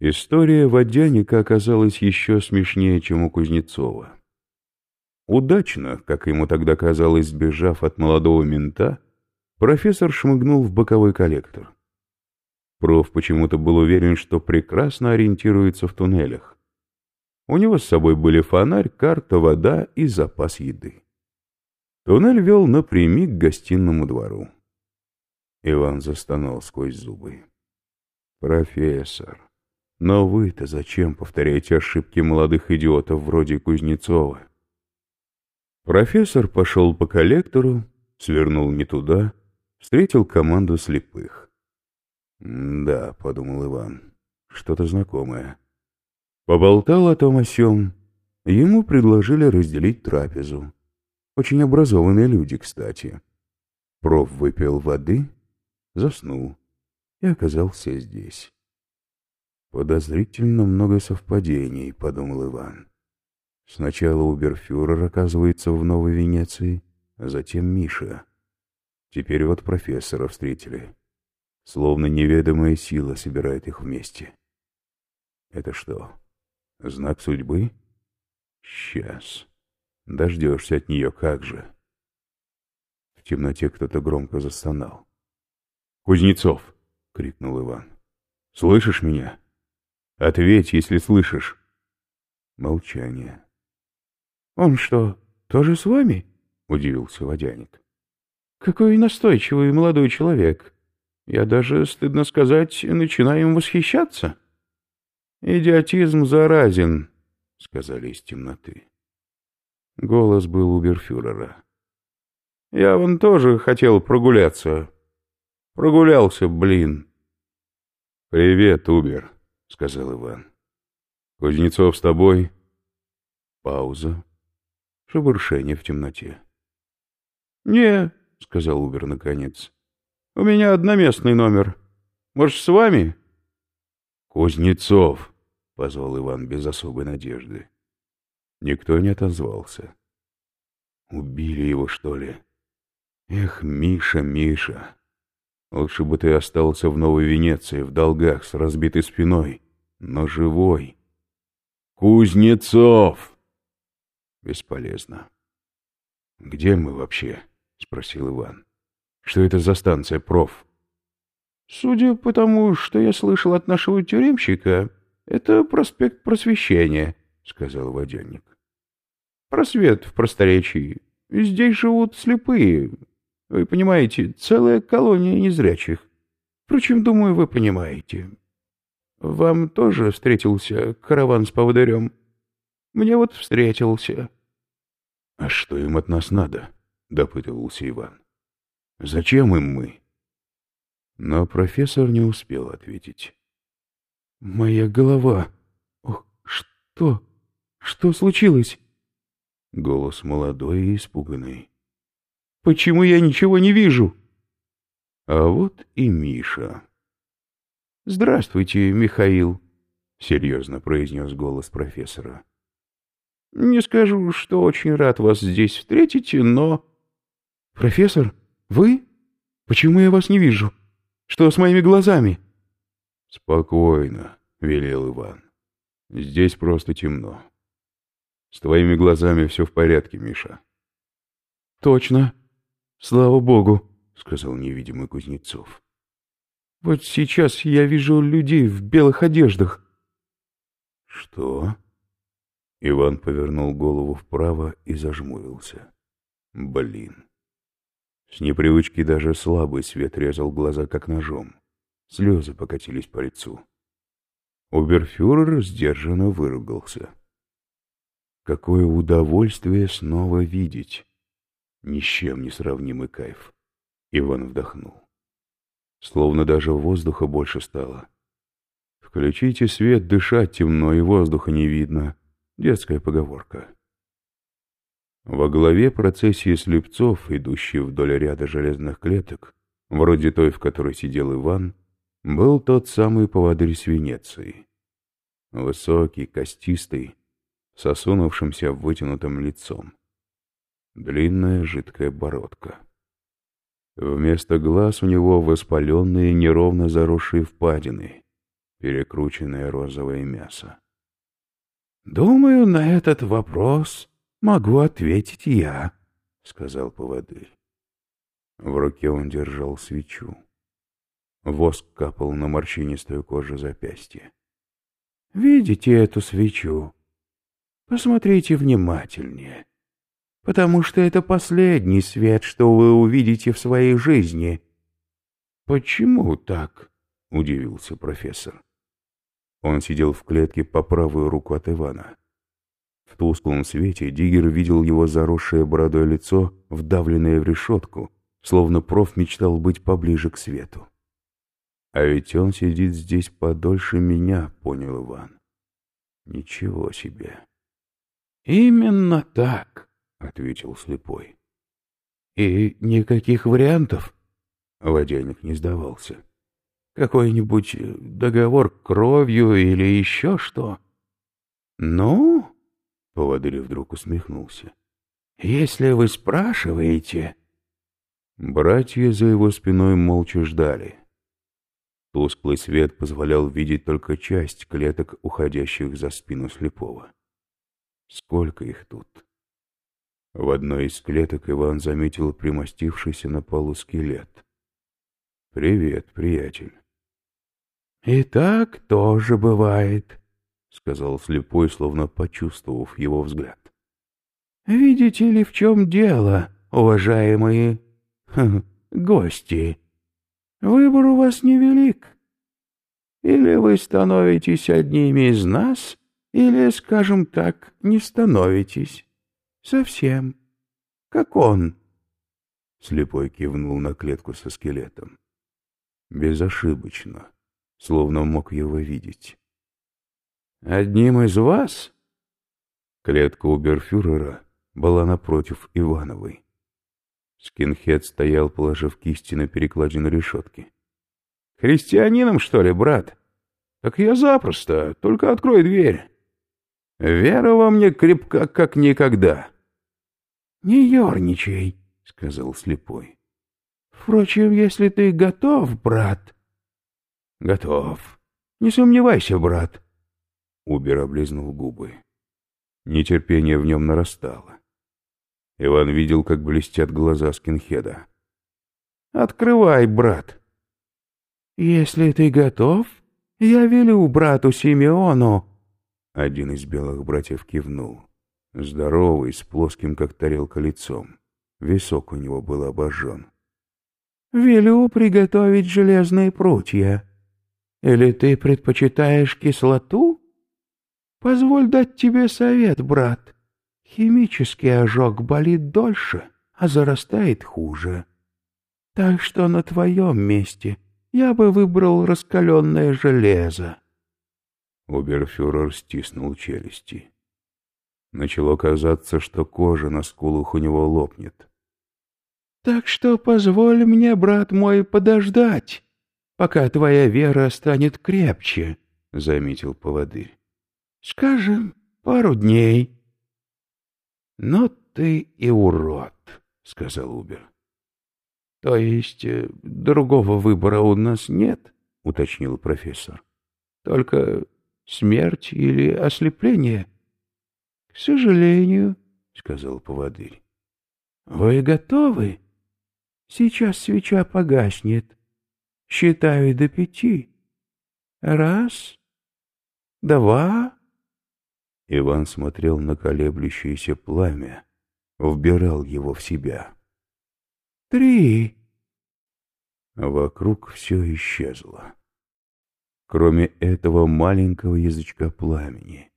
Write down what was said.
История водяника оказалась еще смешнее, чем у Кузнецова. Удачно, как ему тогда казалось, сбежав от молодого мента, профессор шмыгнул в боковой коллектор. Проф почему-то был уверен, что прекрасно ориентируется в туннелях. У него с собой были фонарь, карта, вода и запас еды. Туннель вел напрямик к гостиному двору. Иван застонал сквозь зубы. «Профессор, но вы-то зачем повторяете ошибки молодых идиотов вроде Кузнецова?» Профессор пошел по коллектору, свернул не туда, встретил команду слепых. «Да», — подумал Иван, — «что-то знакомое». Поболтал о том о сём. Ему предложили разделить трапезу. Очень образованные люди, кстати. Проф выпил воды, заснул и оказался здесь. «Подозрительно много совпадений», — подумал Иван. Сначала Уберфюрер оказывается в Новой Венеции, а затем Миша. Теперь вот профессора встретили. Словно неведомая сила собирает их вместе. Это что, знак судьбы? Сейчас. Дождешься от нее, как же. В темноте кто-то громко застонал. «Кузнецов!» — крикнул Иван. «Слышишь меня? Ответь, если слышишь!» Молчание. «Он что, тоже с вами?» — удивился водяник. «Какой настойчивый молодой человек. Я даже, стыдно сказать, начинаю им восхищаться». «Идиотизм заразен», — сказали из темноты. Голос был у Берфюрера. «Я вон тоже хотел прогуляться. Прогулялся, блин». «Привет, Убер», — сказал Иван. «Кузнецов с тобой?» Пауза шебуршение в темноте. «Не», — сказал Убер наконец, — «у меня одноместный номер. Может, с вами?» «Кузнецов», — позвал Иван без особой надежды. Никто не отозвался. «Убили его, что ли?» «Эх, Миша, Миша, лучше бы ты остался в Новой Венеции, в долгах, с разбитой спиной, но живой». «Кузнецов!» Бесполезно. «Где мы вообще?» — спросил Иван. «Что это за станция, проф?» «Судя по тому, что я слышал от нашего тюремщика, это проспект Просвещения», — сказал водяник. «Просвет в просторечии. Здесь живут слепые. Вы понимаете, целая колония незрячих. Впрочем, думаю, вы понимаете. Вам тоже встретился караван с поводырем?» Мне вот встретился. — А что им от нас надо? — допытывался Иван. — Зачем им мы? Но профессор не успел ответить. — Моя голова. Ох, что? Что случилось? Голос молодой и испуганный. — Почему я ничего не вижу? А вот и Миша. — Здравствуйте, Михаил, — серьезно произнес голос профессора. Не скажу, что очень рад вас здесь встретить, но... Профессор, вы? Почему я вас не вижу? Что с моими глазами? Спокойно, велел Иван. Здесь просто темно. С твоими глазами все в порядке, Миша. Точно. Слава богу, сказал невидимый Кузнецов. Вот сейчас я вижу людей в белых одеждах. Что? Иван повернул голову вправо и зажмурился. Блин. С непривычки даже слабый свет резал глаза, как ножом. Слезы покатились по лицу. Уберфюрер сдержанно выругался. Какое удовольствие снова видеть! Ни с чем не сравнимый кайф. Иван вдохнул. Словно даже воздуха больше стало. Включите свет, дышать темно, и воздуха не видно. Детская поговорка. Во главе процессии слепцов, идущей вдоль ряда железных клеток, вроде той, в которой сидел Иван, был тот самый поводырь с Венеции. Высокий, костистый, с осунувшимся вытянутым лицом. Длинная жидкая бородка. Вместо глаз у него воспаленные, неровно заросшие впадины. перекрученное розовое мясо. «Думаю, на этот вопрос могу ответить я», — сказал поводырь. В руке он держал свечу. Воск капал на морщинистую кожу запястья. «Видите эту свечу? Посмотрите внимательнее, потому что это последний свет, что вы увидите в своей жизни». «Почему так?» — удивился профессор. Он сидел в клетке по правую руку от Ивана. В тусклом свете Диггер видел его заросшее бородой лицо, вдавленное в решетку, словно проф мечтал быть поближе к свету. «А ведь он сидит здесь подольше меня», — понял Иван. «Ничего себе!» «Именно так», — ответил слепой. «И никаких вариантов?» Водяник не сдавался. Какой-нибудь договор кровью или еще что? Ну, поводырь вдруг усмехнулся. Если вы спрашиваете... Братья за его спиной молча ждали. Тусклый свет позволял видеть только часть клеток, уходящих за спину слепого. Сколько их тут? В одной из клеток Иван заметил примостившийся на полу скелет. «Привет, приятель». «И так тоже бывает», — сказал слепой, словно почувствовав его взгляд. «Видите ли, в чем дело, уважаемые ха, гости? Выбор у вас невелик. Или вы становитесь одними из нас, или, скажем так, не становитесь. Совсем. Как он». Слепой кивнул на клетку со скелетом. «Безошибочно» словно мог его видеть. «Одним из вас?» Клетка уберфюрера была напротив Ивановой. Скинхед стоял, положив кисти на перекладину решетки. «Христианином, что ли, брат? Так я запросто, только открой дверь. Вера во мне крепка, как никогда». «Не ерничай», — сказал слепой. «Впрочем, если ты готов, брат...» «Готов. Не сомневайся, брат». Убер облизнул губы. Нетерпение в нем нарастало. Иван видел, как блестят глаза скинхеда. «Открывай, брат». «Если ты готов, я велю брату Симеону». Один из белых братьев кивнул. Здоровый, с плоским, как тарелка, лицом. Висок у него был обожжен. «Велю приготовить железные прутья. Или ты предпочитаешь кислоту? Позволь дать тебе совет, брат. Химический ожог болит дольше, а зарастает хуже. Так что на твоем месте я бы выбрал раскаленное железо. Уберфюрер стиснул челюсти. Начало казаться, что кожа на скулах у него лопнет. — Так что позволь мне, брат мой, подождать пока твоя вера станет крепче, — заметил поводырь. — Скажем, пару дней. — Но ты и урод, — сказал Убер. — То есть э, другого выбора у нас нет, — уточнил профессор. — Только смерть или ослепление? — К сожалению, — сказал поводырь. — Вы готовы? Сейчас свеча погаснет. Считаю до пяти. Раз, два. Иван смотрел на колеблющееся пламя, вбирал его в себя. Три. Вокруг все исчезло. Кроме этого маленького язычка пламени,